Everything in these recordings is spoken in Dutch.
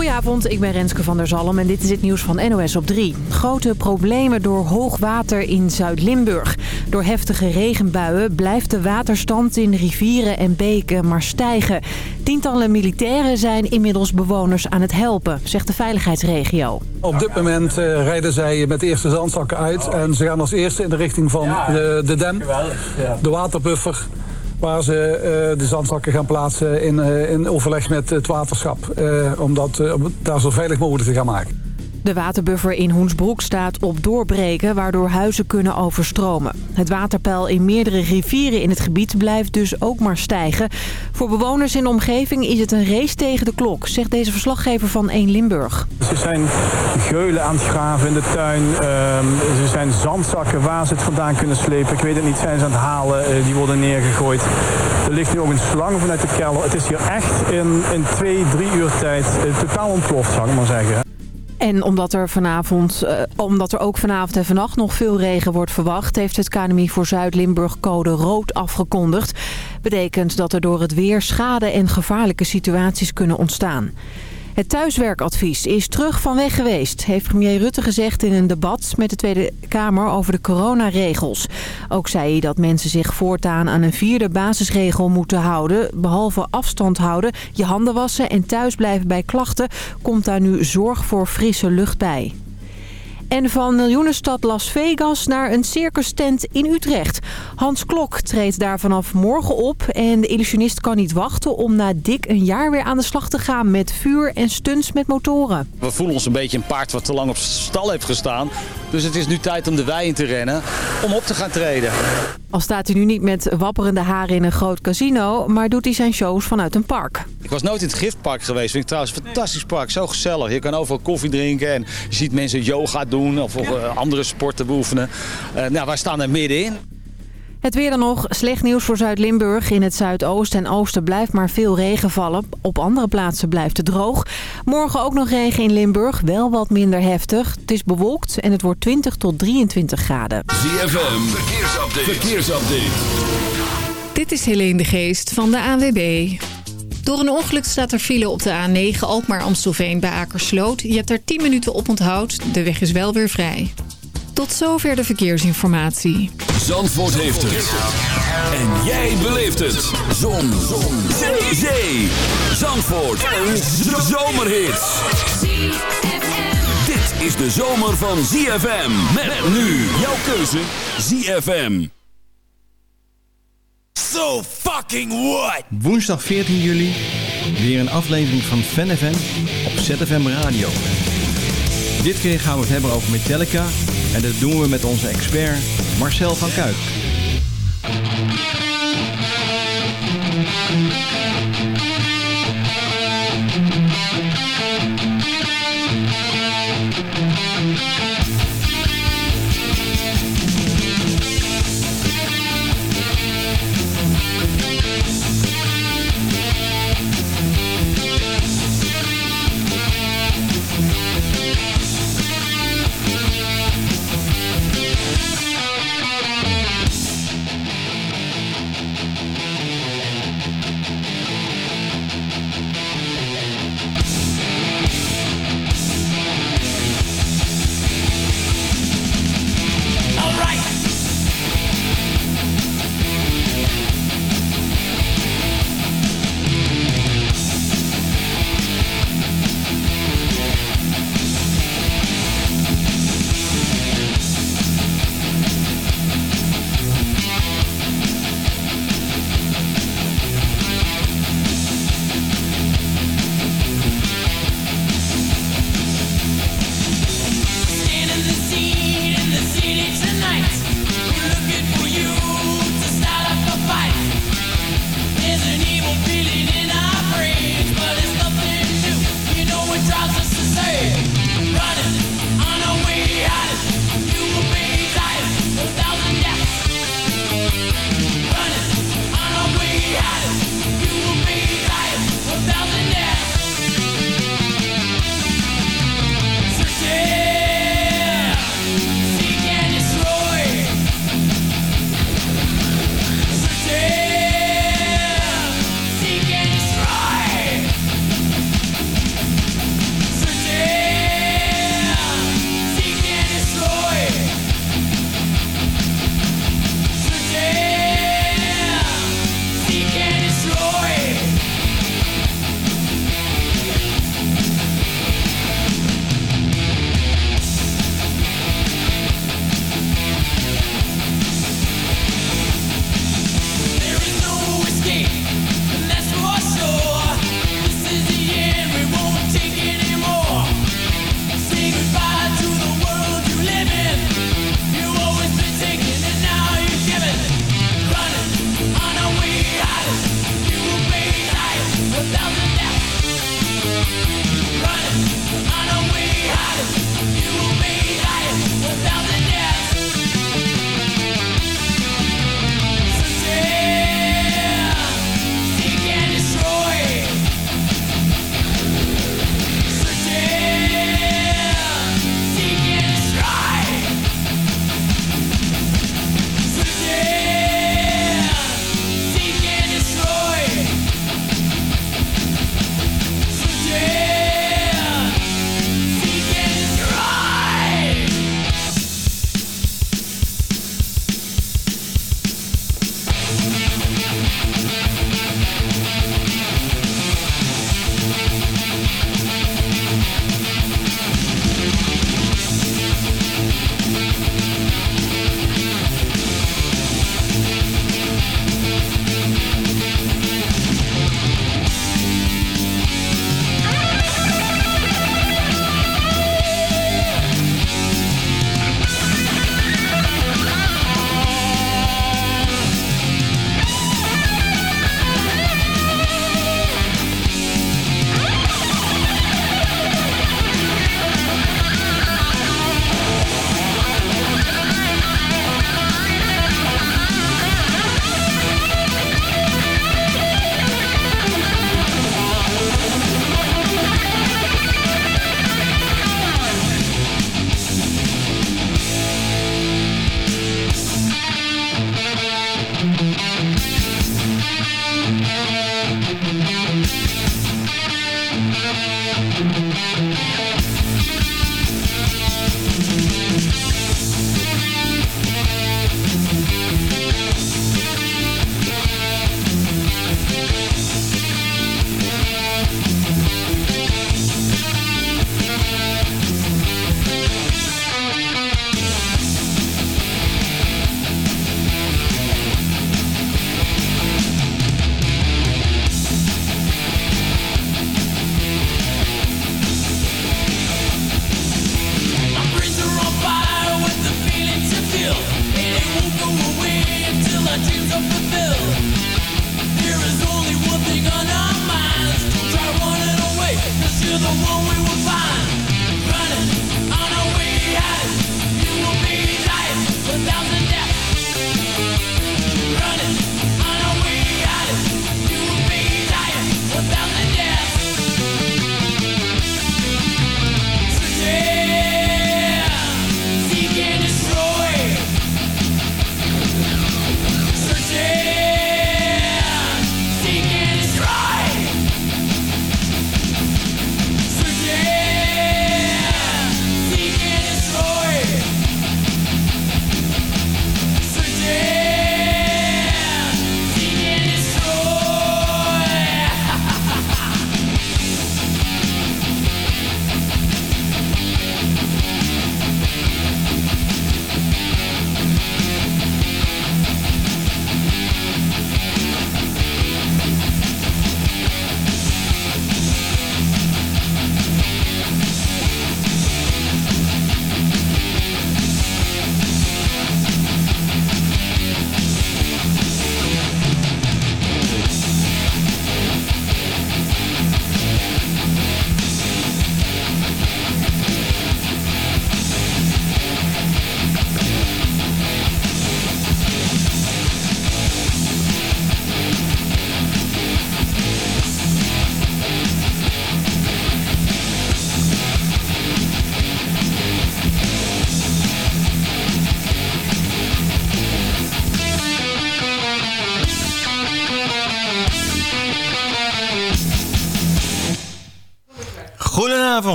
Goedenavond, ik ben Renske van der Zalm en dit is het nieuws van NOS op 3. Grote problemen door hoog water in Zuid-Limburg. Door heftige regenbuien blijft de waterstand in rivieren en beken maar stijgen. Tientallen militairen zijn inmiddels bewoners aan het helpen, zegt de veiligheidsregio. Op dit moment uh, rijden zij met de eerste zandzakken uit en ze gaan als eerste in de richting van de, de dam, de waterbuffer waar ze uh, de zandzakken gaan plaatsen in, uh, in overleg met het waterschap. Uh, om dat daar zo veilig mogelijk te gaan maken. De waterbuffer in Hoensbroek staat op doorbreken, waardoor huizen kunnen overstromen. Het waterpeil in meerdere rivieren in het gebied blijft dus ook maar stijgen. Voor bewoners in de omgeving is het een race tegen de klok, zegt deze verslaggever van 1 Limburg. Ze zijn geulen aan het graven in de tuin. Uh, ze zijn zandzakken waar ze het vandaan kunnen slepen. Ik weet het niet, zijn ze aan het halen. Uh, die worden neergegooid. Er ligt nu ook een slang vanuit de kelder. Het is hier echt in, in twee, drie uur tijd uh, totaal ontploft, zou ik maar zeggen. En omdat er, vanavond, uh, omdat er ook vanavond en vannacht nog veel regen wordt verwacht... heeft het KNMI voor Zuid-Limburg code rood afgekondigd. Betekent dat er door het weer schade en gevaarlijke situaties kunnen ontstaan. Het thuiswerkadvies is terug van weg geweest, heeft premier Rutte gezegd in een debat met de Tweede Kamer over de coronaregels. Ook zei hij dat mensen zich voortaan aan een vierde basisregel moeten houden. Behalve afstand houden, je handen wassen en thuisblijven bij klachten komt daar nu zorg voor frisse lucht bij. En van miljoenenstad Las Vegas naar een circus tent in Utrecht. Hans Klok treedt daar vanaf morgen op. En de illusionist kan niet wachten om na dik een jaar weer aan de slag te gaan met vuur en stunts met motoren. We voelen ons een beetje een paard wat te lang op stal heeft gestaan. Dus het is nu tijd om de wei in te rennen om op te gaan treden. Al staat hij nu niet met wapperende haren in een groot casino, maar doet hij zijn shows vanuit een park. Ik was nooit in het giftpark geweest. Vind ik trouwens een fantastisch park. Zo gezellig. Je kan overal koffie drinken en je ziet mensen yoga doen of, ja. andere sporten beoefenen. Uh, nou, wij staan er middenin. Het weer dan nog. Slecht nieuws voor Zuid-Limburg. In het zuidoosten en oosten blijft maar veel regen vallen. Op andere plaatsen blijft het droog. Morgen ook nog regen in Limburg. Wel wat minder heftig. Het is bewolkt en het wordt 20 tot 23 graden. ZFM. Verkeersupdate. Verkeersupdate. Dit is Helene de Geest van de ANWB. Door een ongeluk staat er file op de A9 Alkmaar-Amstelveen bij Akersloot. Je hebt er 10 minuten op onthoud. De weg is wel weer vrij. Tot zover de verkeersinformatie. Zandvoort heeft het. En jij beleeft het. Zon. Zon. Zee. Zee. Zandvoort. Een zomerhit. Dit is de zomer van ZFM. Met nu jouw keuze ZFM. So fucking what? Woensdag 14 juli. Weer een aflevering van Fan FM op ZFM Radio. Dit keer gaan we het hebben over Metallica en dat doen we met onze expert Marcel van Kuik.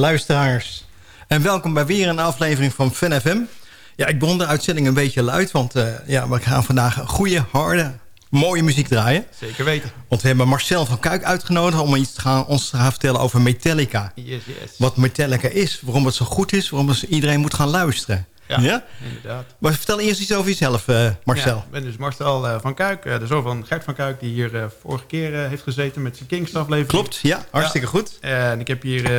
Luisteraars. En welkom bij weer een aflevering van Fan FM. Ja, ik begon de uitzending een beetje luid, want uh, ja, we gaan vandaag goede, harde, mooie muziek draaien. Zeker weten. Want we hebben Marcel van Kuik uitgenodigd om iets te gaan, ons te gaan vertellen over Metallica. Yes, yes. Wat Metallica is, waarom het zo goed is, waarom iedereen moet gaan luisteren. Ja, ja, inderdaad. Maar vertel eerst iets over jezelf, uh, Marcel. Ja, ik ben dus Marcel uh, van Kuik, uh, de zoon van Gert van Kuik... die hier vorige keer heeft gezeten met zijn Kingstaflevering. Klopt, ja, hartstikke ja. goed. En ik heb hier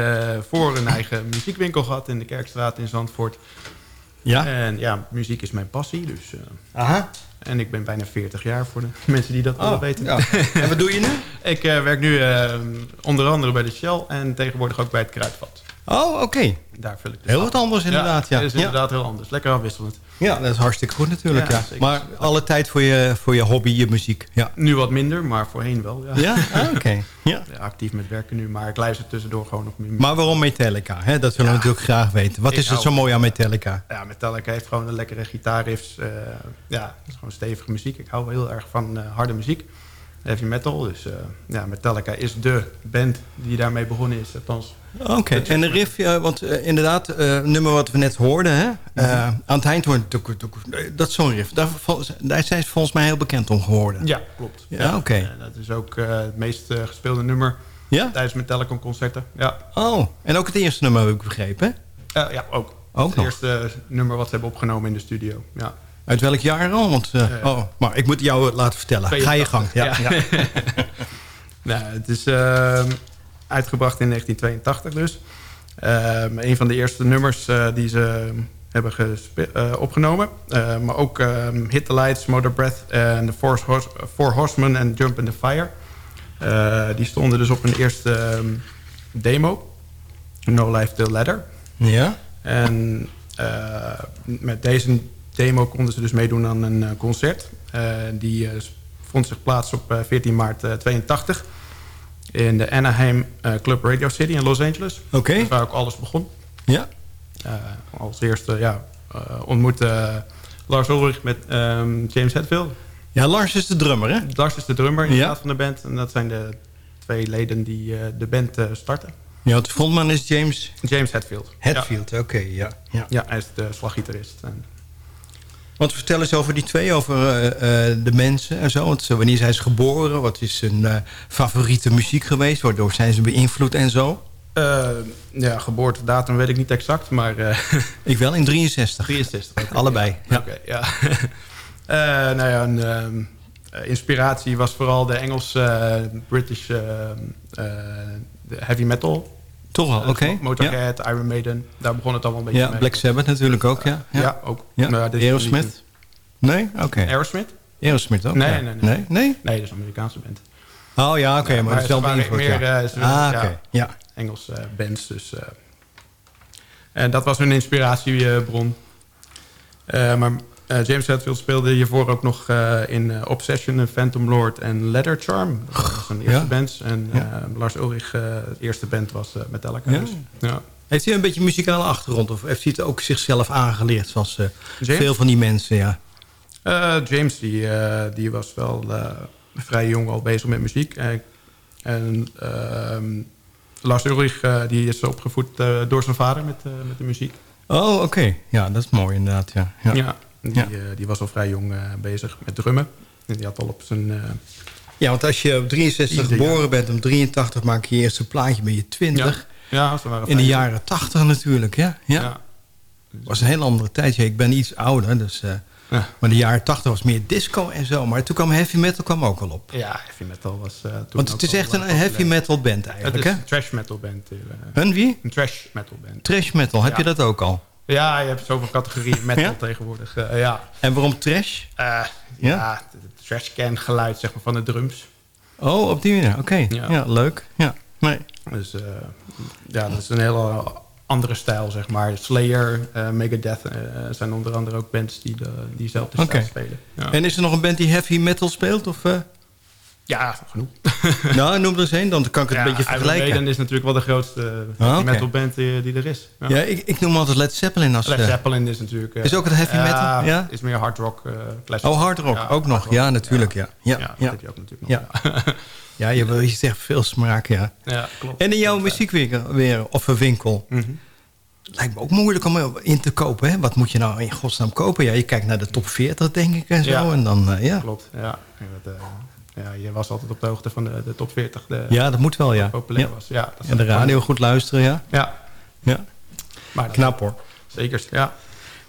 voor een eigen muziekwinkel gehad... in de Kerkstraat in Zandvoort. Ja. En ja, muziek is mijn passie, dus... Aha. En ik ben bijna 40 jaar voor de mensen die dat oh, willen weten. Ja. en wat doe je nu? ik werk nu onder andere bij de Shell... en tegenwoordig ook bij het Kruidvat. Oh, oké. Okay. Daar vul ik dus Heel wat anders inderdaad, ja. Dat is inderdaad heel anders. Lekker afwisselend. Ja, dat is hartstikke goed natuurlijk, ja. ja. Maar alle tijd voor je, voor je hobby, je muziek. Ja. Nu wat minder, maar voorheen wel, ja. Ja? Ah, oké. Okay. Ja. actief met werken nu, maar ik luister tussendoor gewoon nog meer. Maar waarom Metallica? Hè? Dat willen we natuurlijk graag weten. Wat is het zo mooi aan Metallica? Ja, Metallica heeft gewoon een lekkere gitaarriffs. Uh, ja, het is gewoon stevige muziek. Ik hou heel erg van uh, harde muziek. Heavy metal. Dus uh, ja, Metallica is de band die daarmee begonnen is. Althans, Oké, okay. en de riff, uh, want uh, inderdaad, uh, nummer wat we net hoorden, hè? Mm -hmm. aan het eind wordt dat is zo'n riff. Daar, daar zijn ze volgens mij heel bekend om geworden. Ja, klopt. Ja, ja oké. Okay. dat is ook het meest gespeelde nummer ja? tijdens Metallica concerten. Ja. Oh, en ook het eerste nummer heb ik begrepen, hè? ja, ook. ook het eerste nummer wat ze hebben opgenomen in de studio, ja. Uit welk jaar al? Want, oh, maar ik moet jou laten vertellen. Ga je gang. Ja. ja. nou, het is uh, uitgebracht in 1982 dus. Um, een van de eerste nummers uh, die ze hebben uh, opgenomen. Uh, maar ook um, Hit the Lights, Motor Breath en The Four, Horse, Four Horsemen en Jump in the Fire. die stonden dus op een eerste um, demo. No Life Till Letter. Ja. En met deze demo konden ze dus meedoen aan een concert. die vond zich plaats op 14 maart 82 in de Anaheim Club Radio City in Los Angeles. Oké. Okay. Waar ook alles begon. Ja. Als eerste ja, ontmoette Lars Ulrich met um, James Hetfield. Ja, Lars is de drummer, hè? Lars is de drummer inderdaad ja. van de band. En dat zijn de twee leden die de band starten. Ja, de frontman is James... James Hetfield. Hetfield, ja. oké, ja, ja. Ja, hij is de slaggitarist. En... Want vertel eens over die twee, over uh, uh, de mensen en zo. Want wanneer zijn ze geboren? Wat is hun uh, favoriete muziek geweest? Waardoor zijn ze beïnvloed en zo? ja, geboortedatum weet ik niet exact, maar... ik wel, in 63. 63, okay, Allebei, ja. Oké, ja. nou ja, een, ehm, inspiratie was vooral de Engelse British heavy metal toch wel, oké. Okay. Motorhead, ja. Iron Maiden. Daar begon het allemaal een beetje ja, mee. Black Sabbath natuurlijk ook, ja. Ja, ja ook. Ja. Nou, Aerosmith? Nee? Oké. Okay. Aerosmith? Aerosmith ook, nee, nee, nee, nee. Nee? Nee, dat is een Amerikaanse band. Oh ja, oké, okay, maar, maar het is wel beïnvloed, meer, ja. Uh, ah, oké, ja. Engels uh, bands, dus... En dat was hun inspiratiebron. maar uh, James Hetfield speelde hiervoor ook nog uh, in uh, Obsession, Phantom Lord en Leather Charm. Dat was zijn eerste ja. band. En ja. Lars Ulrich, de eerste band was Metallica. Ja. Dus, ja. Heeft hij een beetje muzikale achtergrond? Of heeft hij het ook zichzelf aangeleerd, zoals veel van die mensen? Ja. James die, die was wel vrij jong al bezig met muziek. en ehm, Lars Ulrich die is opgevoed door zijn vader met, met de muziek. Oh, oké. Okay. Ja, dat is mooi inderdaad. Ja. ja. Die, ja. uh, die was al vrij jong uh, bezig met drummen. En die had al op zijn... Uh, ja, want als je op 63 geboren bent, om 83 maak je je eerste plaatje, ben je 20. Ja, ja ze waren In de jaren 80 natuurlijk, ja. ja. ja. was een heel andere tijd. Ik ben iets ouder, dus... Ja. Maar de jaren 80 was meer disco en zo. Maar toen kwam heavy metal kwam ook al op. Ja, heavy metal was uh, toen Want het is echt een heavy metal band eigenlijk, hè? Het is een trash metal band. Uh, een wie? Een trash metal band. Trash metal, heb ja. je dat ook al? Ja, je hebt zoveel categorieën metal ja? tegenwoordig. Uh, ja. En waarom trash? Uh, ja, het trashcan geluid zeg maar, van de drums. Oh, op die manier. Oké, okay. ja. ja. leuk. Ja. Nee. Dus uh, ja, dat is een hele andere stijl, zeg maar. Slayer, Megadeth zijn onder andere ook bands die de, diezelfde okay. stijl spelen. Ja. En is er nog een band die heavy metal speelt? Of, ja, genoeg. nou, noem er eens een, dan kan ik het ja, een beetje vergelijken. Iron is natuurlijk wel de grootste oh, okay. metalband die, die, er is. Ja, ja ik, ik, noem altijd Led Zeppelin. Als, Led Zeppelin is natuurlijk... Uh, is ook het heavy metal? Ja, is meer hard rock. Uh, oh, hard rock, ook nog. Rock. Ja, natuurlijk, ja. Ja, ja, dat heb je ook natuurlijk nog. Ja, ja je, je zegt veel smaak, ja. Ja, klopt. En in jouw muziekwinkel weer, of een winkel... Mm -hmm. Lijkt me ook moeilijk om in te kopen. Hè? Wat moet je nou in godsnaam kopen? Ja, je kijkt naar de top 40, denk ik, en zo. Ja, en dan, uh, ja. klopt. Ja, dat, ja, je was altijd op de hoogte van de, de top 40. De, ja, dat moet wel, ja. Populair ja. was. Ja, dat en de radio goed luisteren, ja. Ja. ja. Maar Knap hoor. Zeker, ja.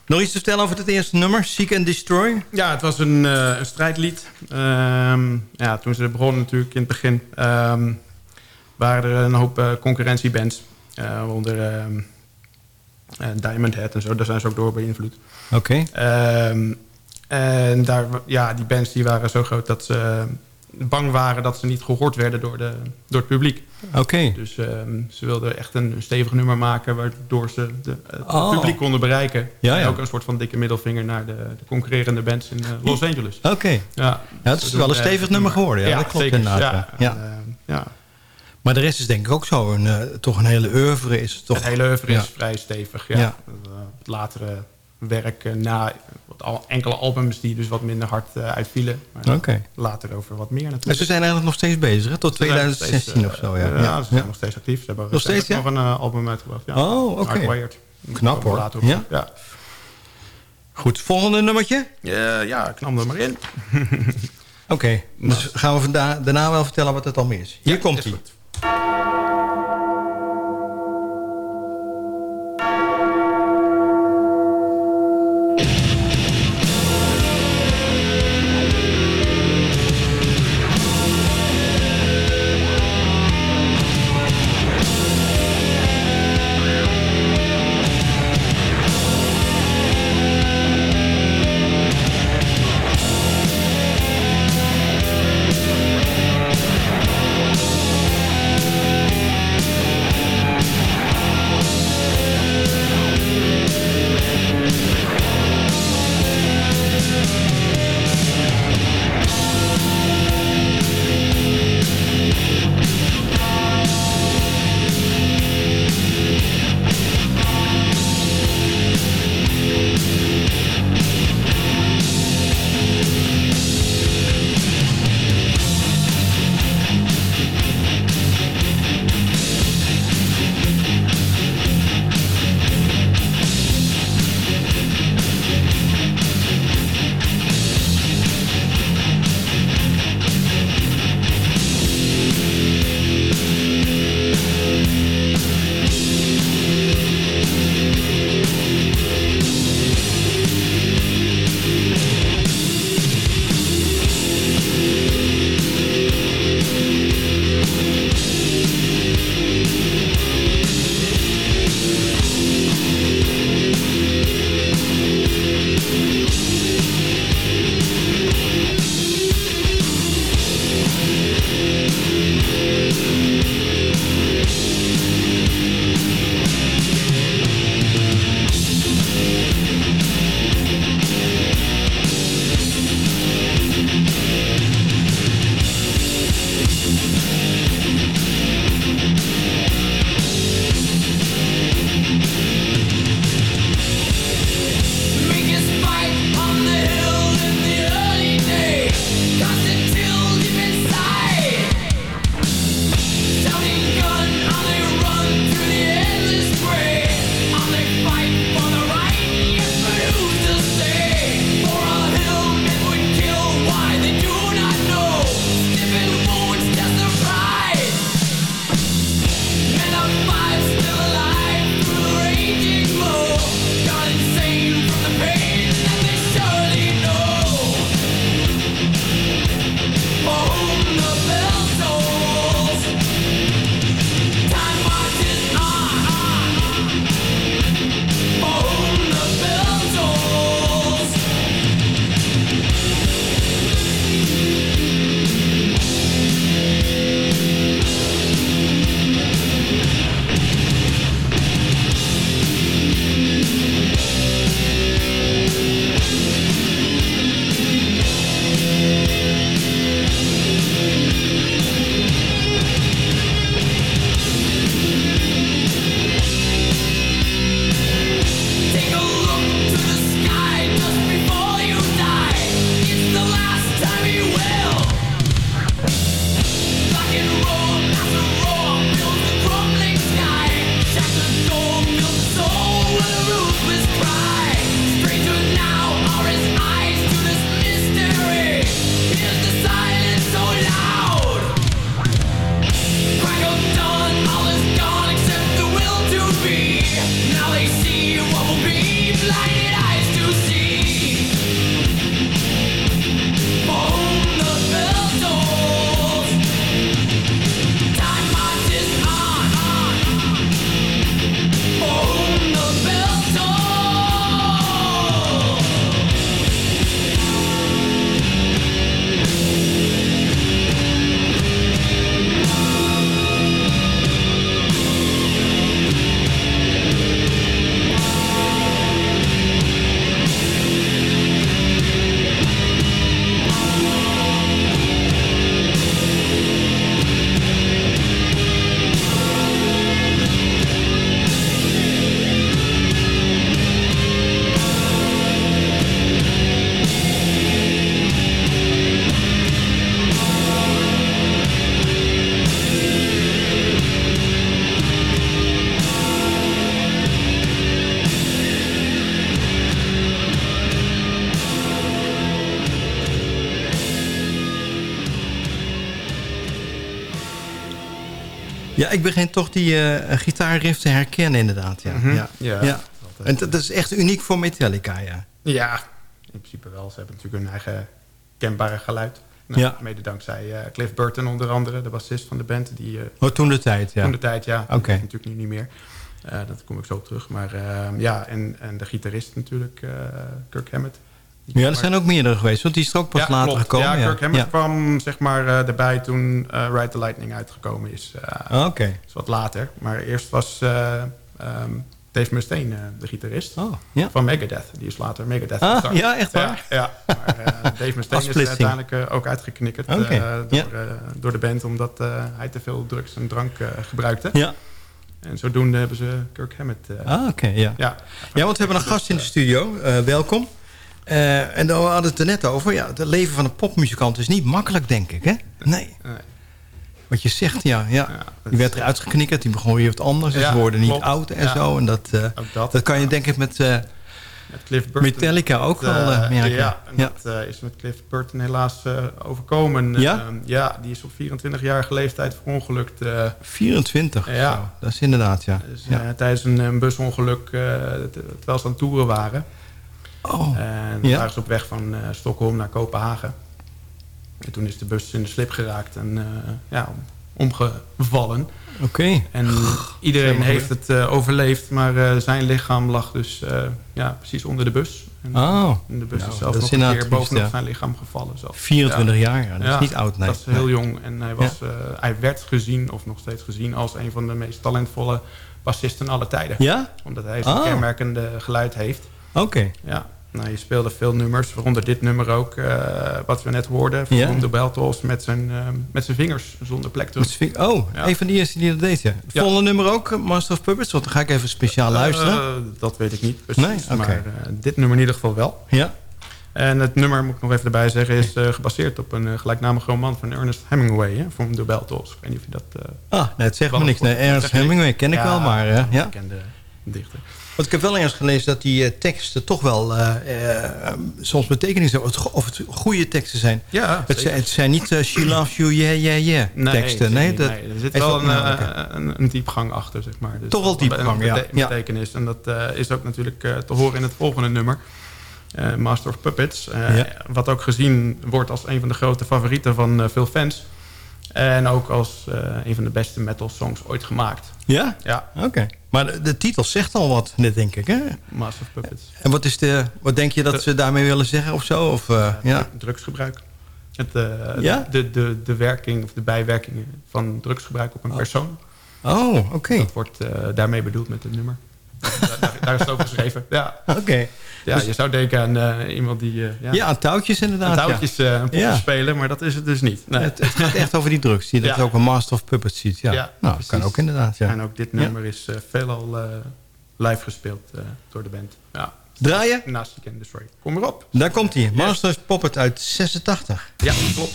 Nog iets te vertellen over het eerste nummer, Seek and Destroy? Ja, het was een, uh, een strijdlied. Um, ja, toen ze begonnen natuurlijk in het begin... Um, waren er een hoop uh, concurrentiebands. Uh, onder um, Diamond Head en zo. Daar zijn ze ook door beïnvloed. Oké. Okay. en daar, ja, die bands die waren zo groot dat ze bang waren dat ze niet gehoord werden door, de, door het publiek. Oké. Okay. Dus um, ze wilden echt een, een, stevig nummer maken... waardoor ze de, het oh. publiek konden bereiken. Ja, ja. En ook een soort van dikke middelvinger naar de, de concurrerende bands in uh, Los Angeles. Oké. Okay. Ja, ja, het is wel een stevig nummer geworden. Ja, ja dat klopt zeker. inderdaad. Ja. En, uh, ja. Maar de rest is denk ik ook zo. Een, uh, toch een hele oeuvre is toch... Het hele oeuvre is vrij stevig, ja. ja. het latere werk na wat al, enkele albums die dus wat minder hard uh, uitvielen. Maar okay. later over wat meer natuurlijk. En ze zijn eigenlijk nog steeds bezig, hè? tot 2016 steeds, uh, of zo. Ja, ja, ja ze zijn nog steeds actief. Ze hebben nog steeds ja? nog een uh, album uitgebracht. Ja. Oh, oké. Okay. Knap hoor. Later ja? ja. Goed, volgende nummertje? ja, knam er maar in. Oké, okay. dus gaan we daarna wel vertellen wat het al meer is. Hier komt hij. Ik begin toch die uh, gitaarriff te herkennen inderdaad. Ja. Mhm. ja. Ja. ja. En dat is echt uniek voor Metallica, ja. Ja, in principe wel. Ze hebben natuurlijk hun eigen kenbare geluid. Nou, Ja. Mede dankzij eh, Cliff Burton onder andere, de bassist van de band. Die, eh, Oh, toen de tijd, ja. Toen de tijd, ja. Oké. Natuurlijk nu niet meer. Eh, dat kom ik zo op terug. Maar ehm, ja, en, en de gitarist natuurlijk, eh, Kirk Hammett. Ja, er zijn ook meerdere geweest, want die is er ook pas ja, later klopt. gekomen. Ja, Kirk Hammett Ja. kwam zeg maar eh, erbij toen eh Ride the Lightning uitgekomen is. Ah, Oké. Is wat later. Maar eerst was eh, ehm, Dave Mustaine de gitarist Oh, ja. van Megadeth. Die is later Megadeth Ah, gestart. ja, echt waar? Ja, maar Dave Mustaine is uiteindelijk ook uitgeknikkerd door, door de band... omdat hij te veel drugs en drank gebruikte. Ja. En zodoende hebben ze Kirk Hammett... Ah, oké, ja. ja. Ja, want we hebben een gast in de studio. Welkom. Eh, en dan we hadden het er net over. Ja, het leven van een popmuzikant is niet makkelijk, denk ik, hè? Nee. Nee. Wat je zegt, ja. ja. die werd eruit geknikkerd, die begon weer wat anders. Ja, ze worden niet klopt. oud en Ja. zo. En dat, eh, dat. dat kan je denk ik met... Burton. Metallica ook wel, merken. Ja, dat is met Cliff Burton helaas overkomen. Ja? Ehm, ja, die is op 24-jarige leeftijd verongelukt. eh 24, Ja. zo. Dat is inderdaad, ja. dus, ja. tijdens een, een busongeluk terwijl ze aan het toeren waren. Oh, En Ja. waren ze op weg van eh, Stockholm naar Kopenhagen. En toen is de bus in de slip geraakt en eh, ja, omgevallen. oké. En iedereen heeft het eh, overleefd, maar eh, zijn lichaam lag dus eh, ja, precies onder de bus. En, Oh. en de bus Nou, is zelf dat is nog een keer bovenop ja. zijn lichaam gevallen. Zelf. 24 jaar, ja. Dat is niet oud, nee. Dat is heel jong en hij, was, eh, hij werd gezien, of nog steeds gezien, als een van de meest talentvolle bassisten aller tijden. Ja? Omdat hij zo'n Oh. kenmerkende geluid heeft. Oké. Ja, nou, je speelde veel nummers, waaronder dit nummer ook, eh, wat we net hoorden. Van Ja. Roem de Beltos met zijn, eh, met zijn vingers zonder ving- Oh, Ja. een van die eerste die dat deed, ja. Het Ja. volgende nummer ook, eh, Master of Puppets. Want dan ga ik even speciaal luisteren. Dat weet ik niet precies, Nee? Oké. maar dit nummer in ieder geval wel. ja. En het nummer, moet ik nog even erbij zeggen, is gebaseerd op een gelijknamige roman van Ernest Hemingway, hè, van de Beltos. Ik weet niet of je dat... Ah, nee, het zegt me niks. Nee, niks? Hemingway ken ik Ja, wel, maar ja. bekende dichter. Want ik heb wel eens gelezen dat die eh, teksten toch wel eh, soms betekenis hebben. Of het goede teksten zijn. Ja, Het zijn, het zijn niet eh, she loves you, yeah, yeah, yeah Nee, teksten. Nee, dat, nee, er zit wel een, een, een diepgang achter, zeg maar. Dus Toch wel diepgang, ja. betekenis. En dat is ook natuurlijk te horen in het volgende nummer. Master of Puppets. Ja. Wat ook gezien wordt als een van de grote favorieten van veel fans. En ook als een van de beste metal songs ooit gemaakt. Ja? Ja, Oké. Maar de, de titel zegt al wat, net denk ik. Hè? Master of Puppets. En wat, is de, wat denk je dat ze daarmee willen zeggen of zo? Of, eh, ja. Drugsgebruik. Het, eh, Ja? de, de, de werking of de bijwerkingen van drugsgebruik op een persoon. Oh, oké. Dat wordt eh, daarmee bedoeld met het nummer. Daar, is het over geschreven. Ja, Oké. ja je zou denken aan eh, iemand die eh, ja, Ja, aan touwtjes inderdaad. aan touwtjes eh, Ja. spelen, maar dat is het dus niet. Nee. Het, het gaat echt over die drugs. Die dat Ja. ook een Master of Puppets ziet. Ja, Ja, nou, precies. kan ook inderdaad. Ja. En ook dit nummer is veelal live gespeeld door de band. Ja. Draaien? Naast Can Destroy. Kom erop. Daar komt hij. Master of Puppet uit 86. Ja, klopt.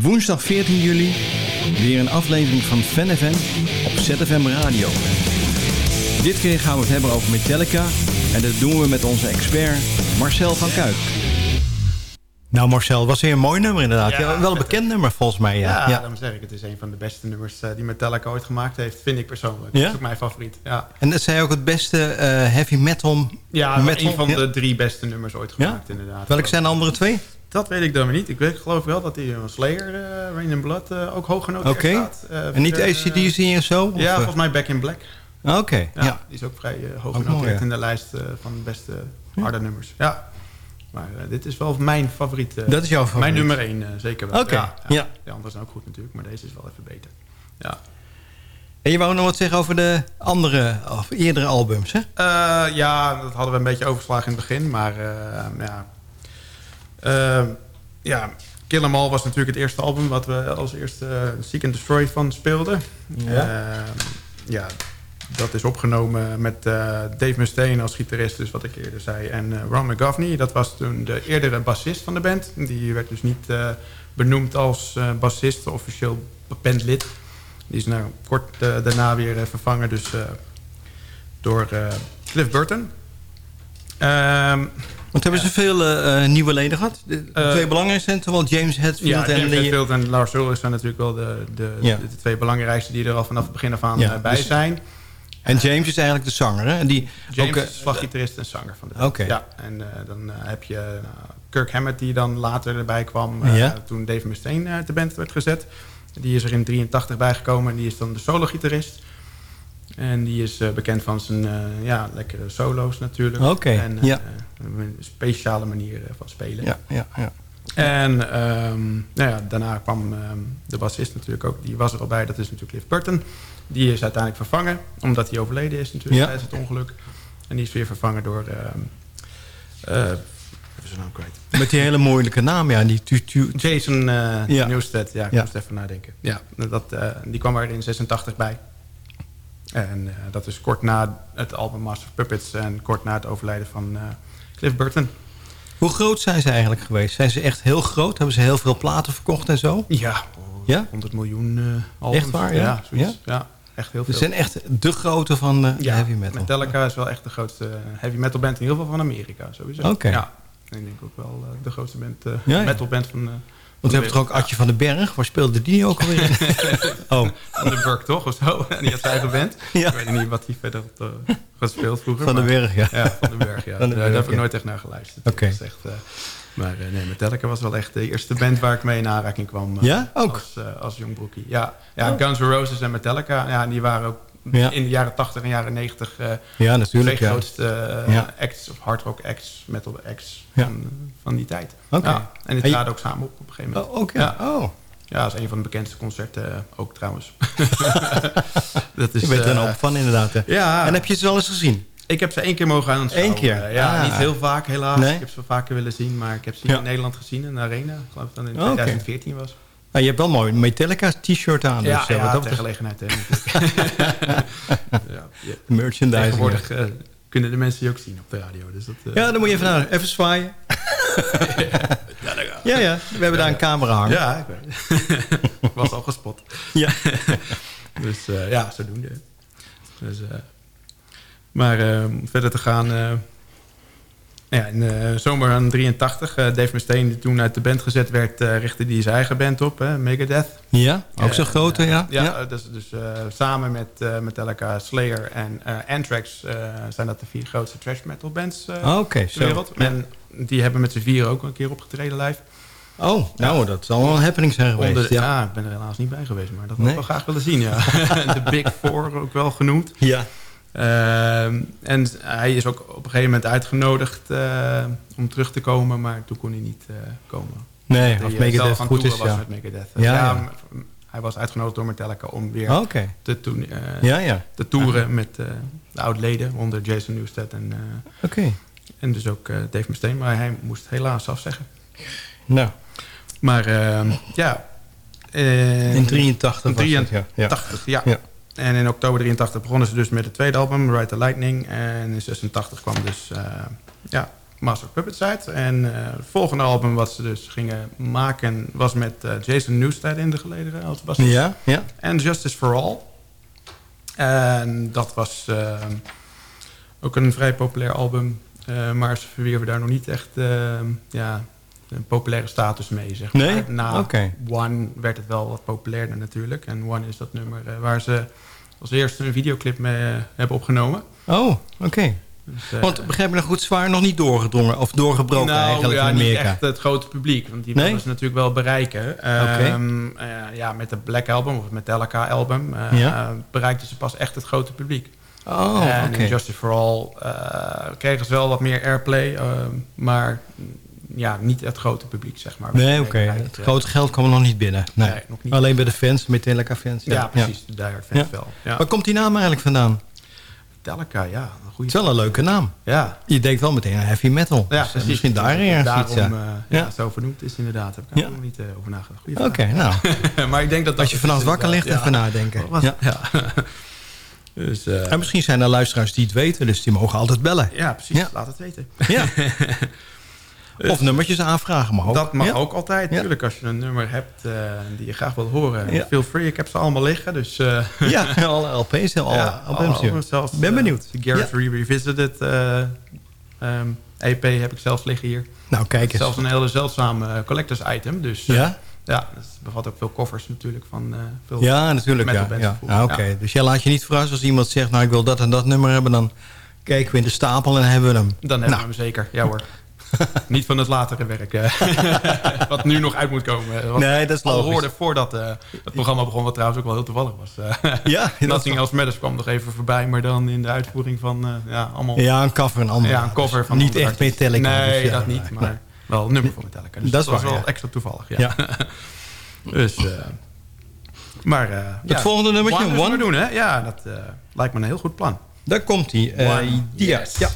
Woensdag 14 juli weer een aflevering van Fan FM op ZFM Radio. Dit keer gaan we het hebben over Metallica en dat doen we met onze expert Marcel van Kuik. Nou Marcel, was weer een mooi nummer inderdaad. Ja, wel een bekend nummer volgens mij. Ja, Ja, ja. daarom zeg ik, het is een van de beste nummers eh, die Metallica ooit gemaakt heeft, vind ik persoonlijk. Ja? Dat is ook mijn favoriet. Ja, En dat zei ook het beste eh, heavy metal. ja metal. een van Ja. de drie beste nummers ooit gemaakt inderdaad. Welke zijn de andere twee? Dat weet ik dan weer niet. Ik weet, geloof wel dat die van Slayer, eh Rain in Blood, eh, ook hoog genoteerd Oké. staat. Eh, En niet ACDC en zo? Ja, volgens mij Back in Black. Oké, Ja, ja. Die is ook vrij hoog Ook genoteerd mooi, ja. in de lijst van de beste harde nummers. Ja. Maar dit is wel mijn favoriet. Dat is jouw favoriet? Mijn nummer één, zeker wel. Oké, Ja, ja. De anderen zijn ook goed natuurlijk, maar deze is wel even beter. Ja. En je wou nog wat zeggen over de andere, of eerdere albums, hè? Ja, dat hadden we een beetje overgeslagen in het begin. Maar ja... Eh, ja, Kill 'Em All was natuurlijk het eerste album... wat we als eerste eh, Seek and Destroy van speelden. Ja. Eh, ja, dat is opgenomen met eh, Dave Mustaine als gitarist, dus wat ik eerder zei. En eh, Ron McGovney, dat was toen de eerdere bassist van de band. Die werd dus niet benoemd als bassist, officieel bandlid. Die is nou kort daarna weer vervangen dus, door Cliff Burton. Ehm, Want hebben ze veel eh, eh, nieuwe leden gehad? De Eh, twee belangrijkste zijn wel James Hetfield ja, en... James die- Hetfield en Lars Ulrich zijn natuurlijk wel de, de, Ja. de, twee belangrijkste... die er al vanaf het begin af aan Ja, bij dus- zijn. En James is eigenlijk de zanger, hè? En die James ook, is slaggitarist en zanger van de band. Oké. Ja, en dan heb je nou, Kirk Hammett die dan later erbij kwam... toen Dave Mustaine uit de band werd gezet. Die is er in 83 bijgekomen en die is dan de solo-gitarist. En die is eh, bekend van zijn eh, ja, lekkere solo's natuurlijk. Oké, En eh, ja. een speciale manier van spelen. Ja, ja, ja. En ehm, nou ja, daarna kwam ehm, de bassist natuurlijk ook. Die was er al bij. Dat is natuurlijk Cliff Burton. Die is uiteindelijk vervangen. Omdat hij overleden is natuurlijk Ja. tijdens het ongeluk. En die is weer vervangen door... even zijn naam kwijt. Met die hele moeilijke naam, ja. Die tu, tu, Jason eh Ja. Newsted. Ja, ik Ja. moest even nadenken. Ja, dat, die kwam er in 86 bij. En eh, dat is kort na het album Master of Puppets... en kort na het overlijden van eh, Cliff Burton. Hoe groot zijn ze eigenlijk geweest? Zijn ze echt heel groot? Hebben ze heel veel platen verkocht en zo? Ja, Ja? 100 miljoen eh albums. Echt waar, ja? zoiets. ja? echt heel Ze veel. zijn echt de grote van ja, heavy metal. Metallica is wel echt de grootste heavy metal band in ieder geval van Amerika, sowieso. Oké. Ja, en ik denk ook wel de grootste band, Ja, ja. metal band van... eh, Want we hebben toch ook Adje van den Berg? Waar speelde die ook alweer in? oh, Van de Burg, toch? Of zo. En die had zijn eigen band. Ja. Ik weet niet wat hij verder had uh, gespeeld vroeger. Van den Berg, ja. Ja, Van den Berg, ja. Van den Daar Berg, heb ik ja. nooit echt naar geluisterd. Oké. Eh, maar eh, nee, Metallica was wel echt de eerste band waar ik mee in aanraking kwam. eh, Ja? Ook? Als, eh, als jong broekie. Ja, ja Guns N' Roses en Metallica, ja, die waren ook Ja. in de jaren 80 en jaren 90 eh ja, natuurlijk. twee Ja. grootste eh, Ja. acts, of hard rock acts, metal acts van, van die tijd. Oké. Ja, en je- traden ook samen op op een gegeven moment. Oh, ja. Oh. Ja, dat is een van de bekendste concerten, eh, ook trouwens. dat is, Je bent er een op van inderdaad. hè. Ja, En heb je ze wel eens gezien? ik heb ze één keer mogen aanschouwen. Eén keer? Ja, Ah. niet heel vaak helaas. Nee? Ik heb ze wel vaker willen zien, maar ik heb ze in Nederland gezien in de Arena. Ik geloof dat het in Oh, oké. 2014 was. Nou, je hebt wel mooi een Metallica t-shirt aan. ja, dus, eh, ja, wat dat ter gelegenheid. Hè, ja, ja. merchandising. Tegenwoordig eh, kunnen de mensen je ook zien op de radio. Dus dat, eh, Ja, dan moet je even, naar, even zwaaien. ja, ja. We hebben daar een camera hangen. Ja, ik weet was al gespot. Ja. Dus eh, ja, zodoende. Dus, eh, maar eh, om verder te gaan... eh, ja, in de zomer van 83, eh, Dave Mustaine, die toen uit de band gezet werd... eh, richtte hij zijn eigen band op, hè, Megadeth. Ja, ook zo'n Eh, grote, ja. Ja, ja. eh, dus, dus eh, samen met eh, Metallica, Slayer en eh, Anthrax... eh, zijn dat de vier grootste thrash metal bands eh Oh, ter zo. wereld. En die hebben met z'n vier ook een keer opgetreden live. Oh, nou, dat zal wel een happening zijn geweest. Onder ja. ja, ik ben er helaas niet bij geweest, maar dat Nee. had ik wel graag willen zien. Ja. de Big Four ook wel genoemd. ja. Ehm, en hij is ook op een gegeven moment uitgenodigd eh, om terug te komen, maar toen kon hij niet eh, komen. Nee, als eh, Megadeth goed is, was ja. met Megadeth. Ja, Hij was uitgenodigd door Metallica om weer Oké. te, eh, Ja, ja. te toeren met de oud-leden onder Jason Newsted en, en dus ook Dave Mustaine. Maar hij moest helaas afzeggen. Nou, Maar ehm, ja... in 83 was in het, ja. ja. 80, ja. Ja. En in oktober 83 begonnen ze dus met het tweede album, Ride the Lightning. En in 86 kwam dus eh, ja, Master of Puppets uit. En het volgende album wat ze dus gingen maken... was met Jason Newsted in de gelederen als bassist. Ja, ja. En Justice for All. En dat was ook een vrij populair album. maar ze verwierven daar nog niet echt ja, een populaire status mee, zeg maar. Nee? Na One werd het wel wat populairder natuurlijk. En One is dat nummer waar ze als eerste een videoclip mee hebben opgenomen. Oh, oké. Dus, uh, want begrijp me nog goed, zwaar nog niet doorgedrongen of doorgebroken nou, eigenlijk ja, in Amerika? niet echt het grote publiek, want die nee? willen ze natuurlijk wel bereiken. Okay. Um, uh, ja, met de Black Album of het Metallica album uh, ja? bereikten ze pas echt het grote publiek. Oh, en okay. in Justice for All kregen ze wel wat meer airplay, maar ja, niet het grote publiek, zeg maar. Nee, oké. Okay. Het grote geld kwam er nog niet binnen. Nee. nee nog niet. Alleen bij de fans, Metallica fans. Ja, ja precies. De diehard fans wel. Ja. Waar komt die naam eigenlijk vandaan? Metallica, ja. Een goede het is wel een leuke naam. Ja. Je denkt wel meteen aan heavy metal. Ja, dus, precies. Misschien daar ergens Daarom, iets, ja. Uh, ja. zo vernoemd is inderdaad. Heb ik nog niet uh, over nagedacht. Oké, okay, nou. maar ik denk dat, Als je vannacht wakker ligt, even nadenken. ja. ja. Dus, uh, en misschien zijn er luisteraars die het weten, dus die mogen altijd bellen. Ja, precies. Laat het weten. Ja. Of nummertjes aanvragen mag ook. Dat mag ja. ook altijd, natuurlijk. Als je een nummer hebt uh, die je graag wilt horen. Ja. Feel free, ik heb ze allemaal liggen. Dus, uh, ja, alle LP's, alle ja, albums. zelfs, ben benieuwd. Uh, Garrett Revisited um, EP heb ik zelfs liggen hier. Nou, kijk eens. Zelfs een hele zeldzame collectors item. Dus, ja? Ja, het bevat ook veel covers natuurlijk van veel Ja, natuurlijk. Ja, ja. Ah, Oké, okay. dus jij laat je niet verrassen als iemand zegt... nou, ik wil dat en dat nummer hebben, dan kijken we in de stapel en hebben we hem. Dan hebben nou. we hem zeker, ja hoor. Niet van het latere werk. wat nu nog uit moet komen. Wat nee, dat is logisch. al hoorde voordat uh, het programma begon, wat trouwens ook wel heel toevallig was. Uh, ja, Nothing Else Matters kwam nog even voorbij, maar dan in de uitvoering van uh, ja, allemaal... Ja, een cover en andere. Ja, een cover van Niet echt Metallica. Nee, dus, dat niet, maar wel een nummer van Metallica. Dus dat, was waar, wel extra toevallig, ja. ja. dus, maar... het ja, volgende nummertje, One. One. doen, hè? Ja, dat lijkt me een heel goed plan. Daar komt hij. ja. Yes. ja.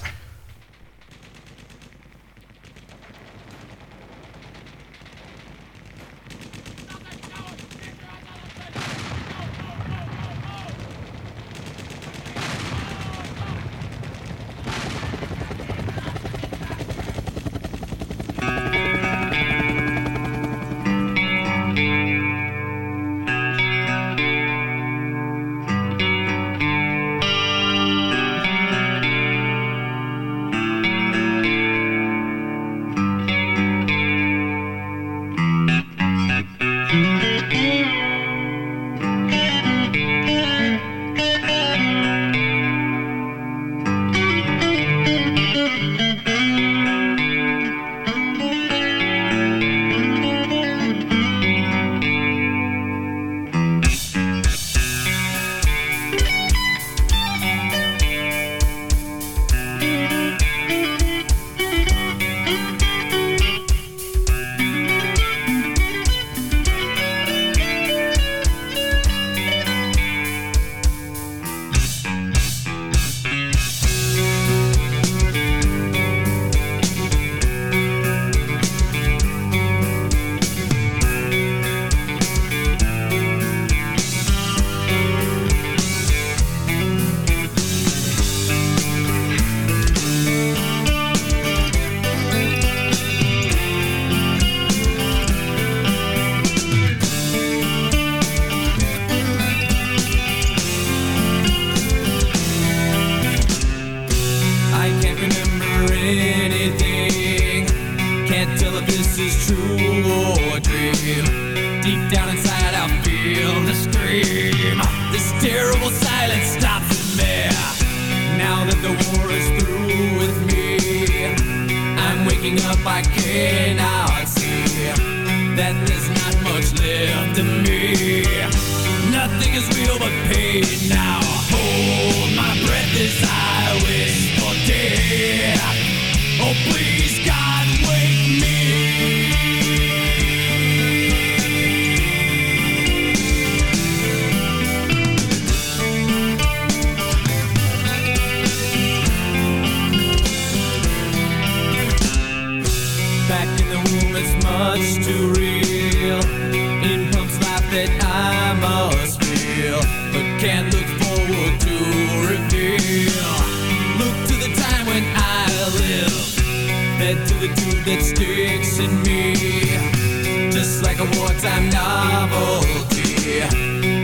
That sticks in me. Just like a wartime novelty.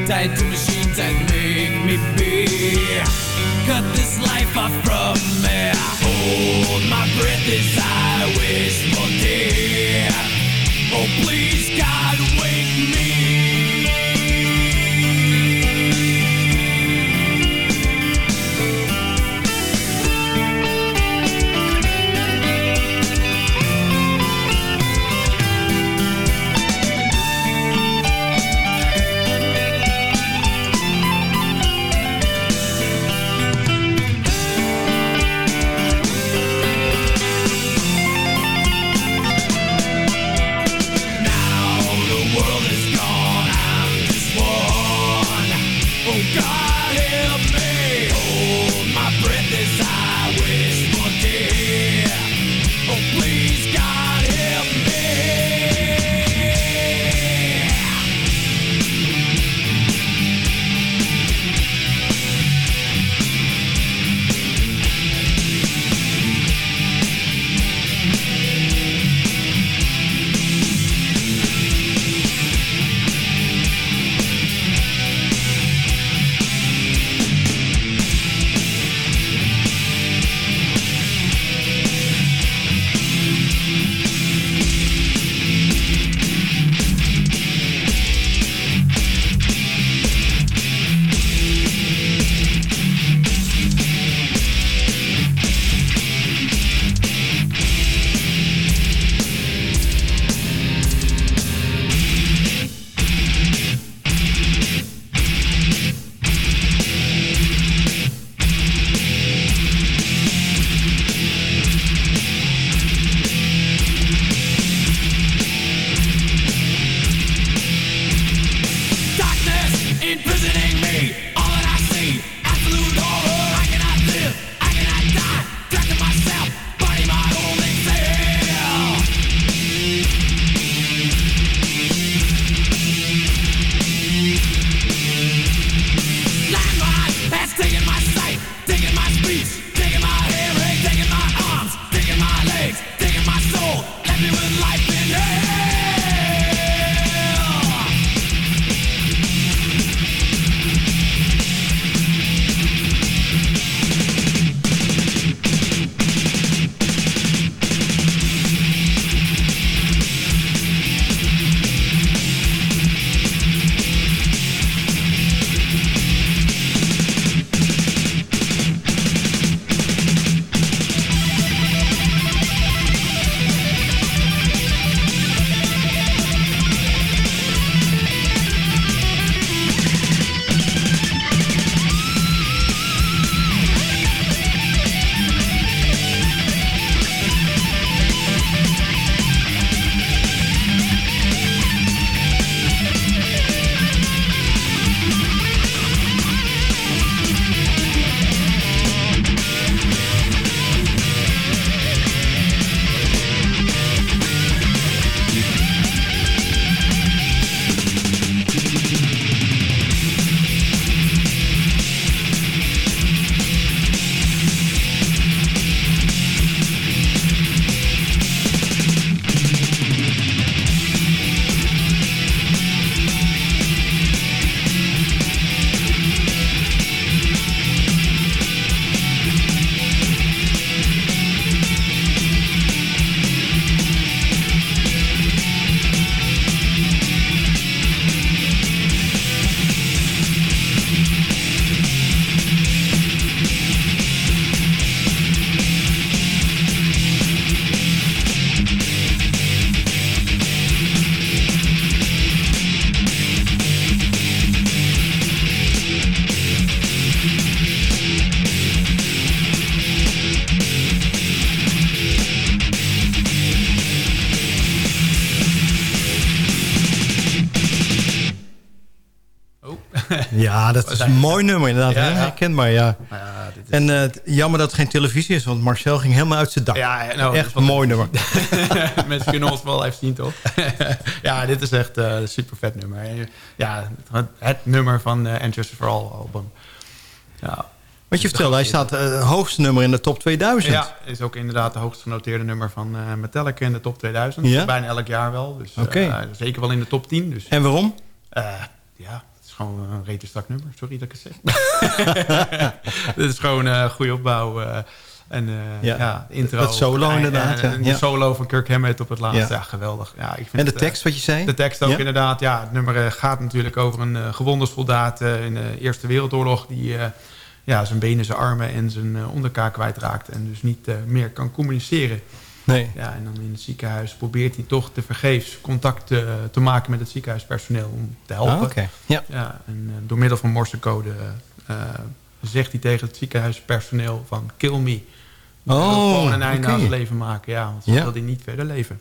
Tied to machines that make me be. Cut this life off from me. Hold my breath as Ja, dat is een mooi nummer inderdaad. Ja. Herkenbaar, ja. Ja, dit is- En eh, jammer dat het geen televisie is, want Marcel ging helemaal uit zijn dak. Ja, nou, Echt wat- een mooi nummer. Mensen kunnen ons wel even zien, toch? ja, dit is echt eh, een super vet nummer. Ja, het, het nummer van de And Justice for All album. Ja. Want je vertelde, hij staat eh, het hoogste nummer in de top 2000. Ja, is ook inderdaad de hoogst genoteerde nummer van eh, Metallica in de top 2000. Ja? Bijna elk jaar wel. Dus eh, Oké. zeker wel in de top 10. Dus, En waarom? eh, ja, gewoon een rete strak nummer. Sorry dat ik het zeg. Dit is gewoon een goede opbouw. eh, en eh, Ja. ja. intro. Dat solo inderdaad, En, ja. de solo van Kirk Hammett op het laatste. Ja. Geweldig. Ja, ik vind En de het, eh, tekst, wat je zei? de tekst ook inderdaad. Ja, het nummer eh, gaat natuurlijk over een gewonde soldaat eh, in de Eerste Wereldoorlog... die eh, ja, zijn benen, zijn armen en zijn eh, onderkaak kwijtraakt... en dus niet eh, meer kan communiceren. Nee. Ja, en dan in het ziekenhuis probeert hij toch te vergeefs contact te, te maken met het ziekenhuispersoneel... om te helpen. Ah. Ja. Ja, en eh, door middel van morsecode eh, eh, zegt hij tegen het ziekenhuispersoneel van... kill me. Oh, gewoon een einde aan zijn leven maken. Ja, want Ja. wil hij niet verder leven.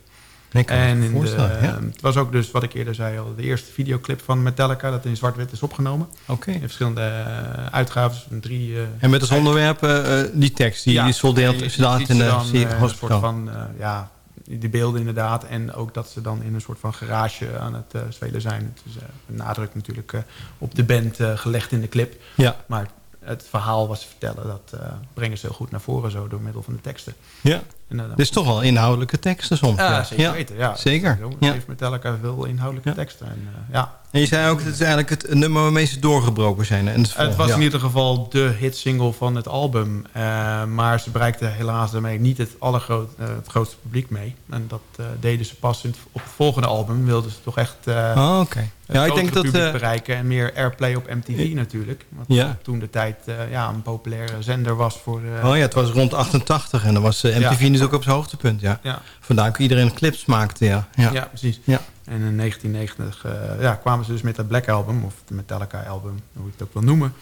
Nee, En in de, voorstellen, ja. het was ook dus, wat ik eerder zei al, de eerste videoclip van Metallica... dat in zwart-wit is opgenomen. Oké. In verschillende eh, uitgaves. Drie, eh, En met als onderwerp eh, die tekst, die, ja, die ziet in de soort van, ja, die beelden inderdaad. En ook dat ze dan in een soort van garage aan het spelen zijn. Het is eh, een nadruk natuurlijk op de band gelegd in de clip. Ja. Maar het verhaal was vertellen, dat brengen ze heel goed naar voren zo door middel van de teksten. Ja. Dit is toch wel inhoudelijke teksten soms. ja, zeker weten. Ja. Zeker. Zo Ja. Heeft Metallica veel inhoudelijke teksten. En, eh, ja. En je zei ook, het is eigenlijk het nummer waarmee ze doorgebroken zijn. En het, Het was ja. in ieder geval de hitsingle van het album. Eh, maar ze bereikten helaas daarmee niet het, allergroot, eh, het grootste publiek mee. En dat deden ze pas in het, op het volgende album. Wilden ze toch echt Oh, oké. het Ja, ik denk dat... publiek bereiken. En meer airplay op MTV natuurlijk. Ja. toen de tijd ja, een populaire zender was voor... oh ja, het was rond 88 en dan was MTV Dus ook op zijn hoogtepunt. Ja. Ja. Vandaar dat iedereen clips maakte, ja. Ja, Ja, precies. Ja. En in 1990 eh, ja, kwamen ze dus met het Black Album, of het Metallica album, hoe je het ook wil noemen.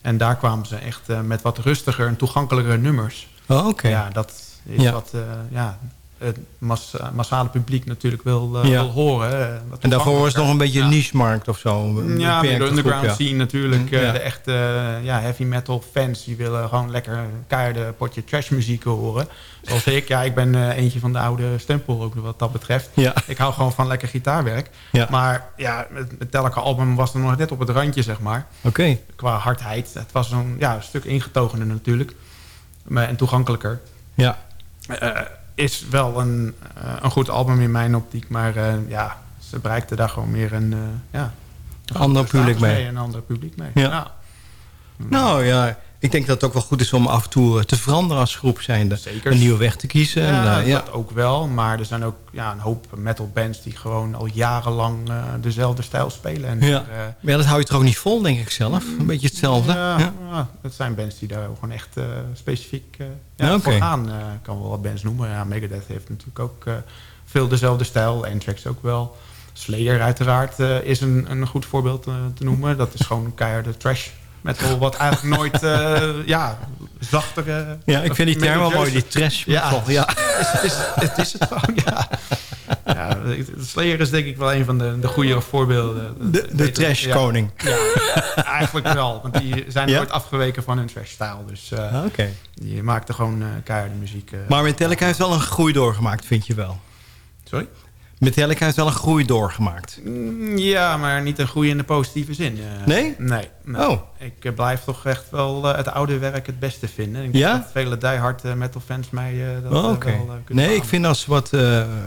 En daar kwamen ze echt eh, met wat rustiger en toegankelijker nummers. Oh, oké. Ja, dat is wat eh, ja, het mas massale publiek natuurlijk wil, eh, Ja. wil horen. eh, En daarvoor was het nog een beetje ja. een niche-markt of zo. een Ja, beperkte meer de underground groep, ja. scene natuurlijk. eh, Ja. De echte eh, ja, heavy metal fans die willen gewoon lekker een keiharde potje trash muziek horen. Zoals ik. Ja, ik ben eh, eentje van de oude stempel ook wat dat betreft. Ja. Ik hou gewoon van lekker gitaarwerk. Ja. Maar ja, het Metallica album was er nog net op het randje, zeg maar. Oké. Qua hardheid. Het was zo'n ja, een stuk ingetogener natuurlijk. Maar, en toegankelijker. Ja. Eh, is wel een, eh, een goed album in mijn optiek. Maar eh, ja, ze bereikten daar gewoon meer een... eh, ja, Een ander publiek mee. Een ander publiek mee. Ja. Nou ja, ik denk dat het ook wel goed is om af en toe eh, te veranderen als groep zijnde. Zeker. Een nieuwe weg te kiezen. en, eh, ja. dat ook wel. Maar er zijn ook ja, een hoop metal bands die gewoon al jarenlang eh, dezelfde stijl spelen. En Ja. er, ja, dat hou je toch ook niet vol, denk ik zelf? Een beetje hetzelfde. Ja, Ja. het zijn bands die daar gewoon echt specifiek ja, voor gaan. eh kan wel wat bands noemen. Ja, Megadeth heeft natuurlijk ook veel dezelfde stijl. Anthrax ook wel. Slayer uiteraard is een, een goed voorbeeld te noemen. Dat is gewoon keiharde trash metal. Wat eigenlijk nooit uh, ja, zachtere... Ja, ik vind die term wel mooi, die trash metal. Ja, Het, is, het is het gewoon, ja. ja. Slayer is denk ik wel een van de, de goede voorbeelden. De, de trash koning. Ja, eigenlijk wel. Want die zijn Ja? nooit afgeweken van hun trash-stijl. Dus uh, ah, okay. die maakten gewoon uh, keiharde muziek. Maar Metallica heeft wel een groei doorgemaakt, vind je wel? Sorry? Metallica heeft wel een groei doorgemaakt. Mm, ja, maar niet een groei in de positieve zin. Uh, nee? Nee. nee. Oh. Ik uh, blijf toch echt wel uh, het oude werk het beste vinden. Ik ja? denk dat vele diehard metal fans mij dat oh, okay. wel kunnen Nee, ik vind als wat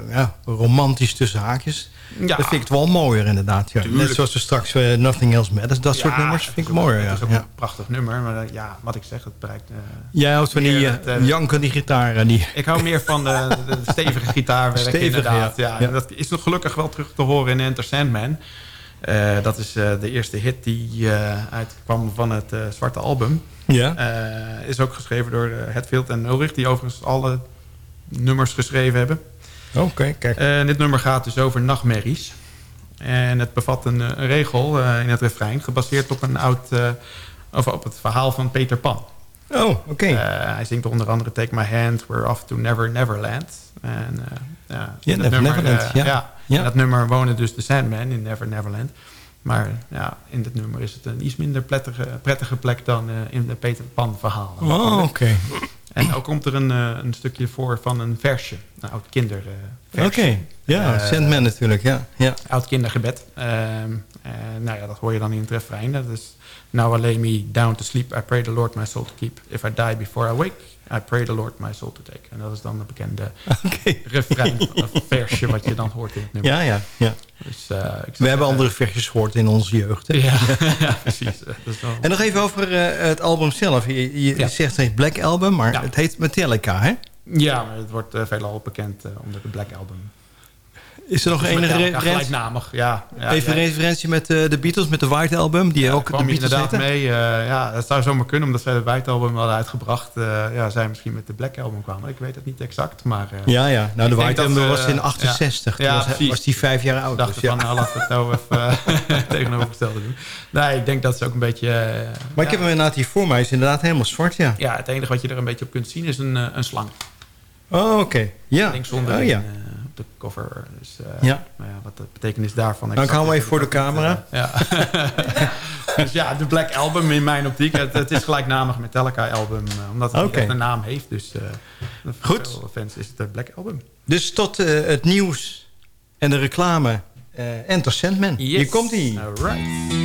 ja, romantisch tussen haakjes... Ja. Dat vind ik het wel mooier inderdaad. Ja. Net zoals we straks uh, Nothing Else Matters. Dat ja, soort nummers vind ik mooier. Het is ook ja. een prachtig nummer. Maar uh, ja, wat ik zeg, het bereikt... Uh, Jij houdt van die janken, die gitaren. Die... Ik hou meer van de, de stevige gitaarwerk Stevig, inderdaad. Ja. Dat is nog gelukkig wel terug te horen in Enter Sandman. Dat is de eerste hit die uitkwam van het zwarte album. Ja. is ook geschreven door Hetfield en Ulrich. Die overigens alle nummers geschreven hebben. Oké, okay, kijk. dit nummer gaat dus over nachtmerries. En het bevat een, een regel uh, in het refrein... gebaseerd op een oud... Of op het verhaal van Peter Pan. Oh, oké. Okay. Uh, hij zingt onder andere Take My Hand, We're Off to Never Neverland. En, ja, yeah, Never nummer, Neverland, ja. ja. ja. dat nummer wonen dus de Sandman in Never Neverland. Maar ja, in dit nummer is het een iets minder prettige, prettige plek... dan in de Peter Pan verhaal. Oh, oké. Okay. En ook komt er een, een stukje voor van een versje een oud kinder Oké, ja, Sandman natuurlijk, ja. ja. Oud kindergebed. Ehm, nou ja, dat hoor je dan in het refrein. Dat is... Now I lay me down to sleep, I pray the Lord my soul to keep. If I die before I wake, I pray the Lord my soul to take. En dat is dan een bekende okay. refrein, een versje wat je dan hoort in het nummer. Ja, ja, ja. Dus, uh, We hebben andere versjes gehoord in onze jeugd. Ja, ja, precies. En nog even over uh, het album zelf. Je, je ja. zegt het Black Album, maar het heet Metallica, hè? Ja, maar het wordt uh, veelal bekend onder de Black Album. Is er nog enige referentie? ja. ja Even ja. referentie met uh, de Beatles, met de White Album, die ja, ook de Beatles inderdaad mee. Uh, ja, dat zou zomaar kunnen, omdat zij de White Album hadden uitgebracht. Uh, ja, zij misschien met de Black Album kwamen. Ik weet het niet exact, maar... ja, ja. Nou, de White Album was in 68. Ja, was, was die vijf jaar oud. Ik dacht dus, van, nou, laten we het nou even tegenovergestelde doen. Nee, ik denk dat ze ook een beetje... maar ik heb hem inderdaad hier voor mij. is inderdaad helemaal zwart, ja. Ja, het enige wat je er een beetje op kunt zien is een, een slang. Oh, oké. Okay. Ja. Links onder oh, ja de cover. Dus, uh, ja. Nou ja, wat de betekenis daarvan... Dan gaan we even voor de camera. ja. dus ja, de Black Album in mijn optiek. Het, het is gelijknamig Metallica album. Uh, omdat het okay. echt een naam heeft. Dus uh, Goed. veel fans is het de Black Album. Dus tot het nieuws en de reclame. Enter Sandman. Yes. Hier komt hij.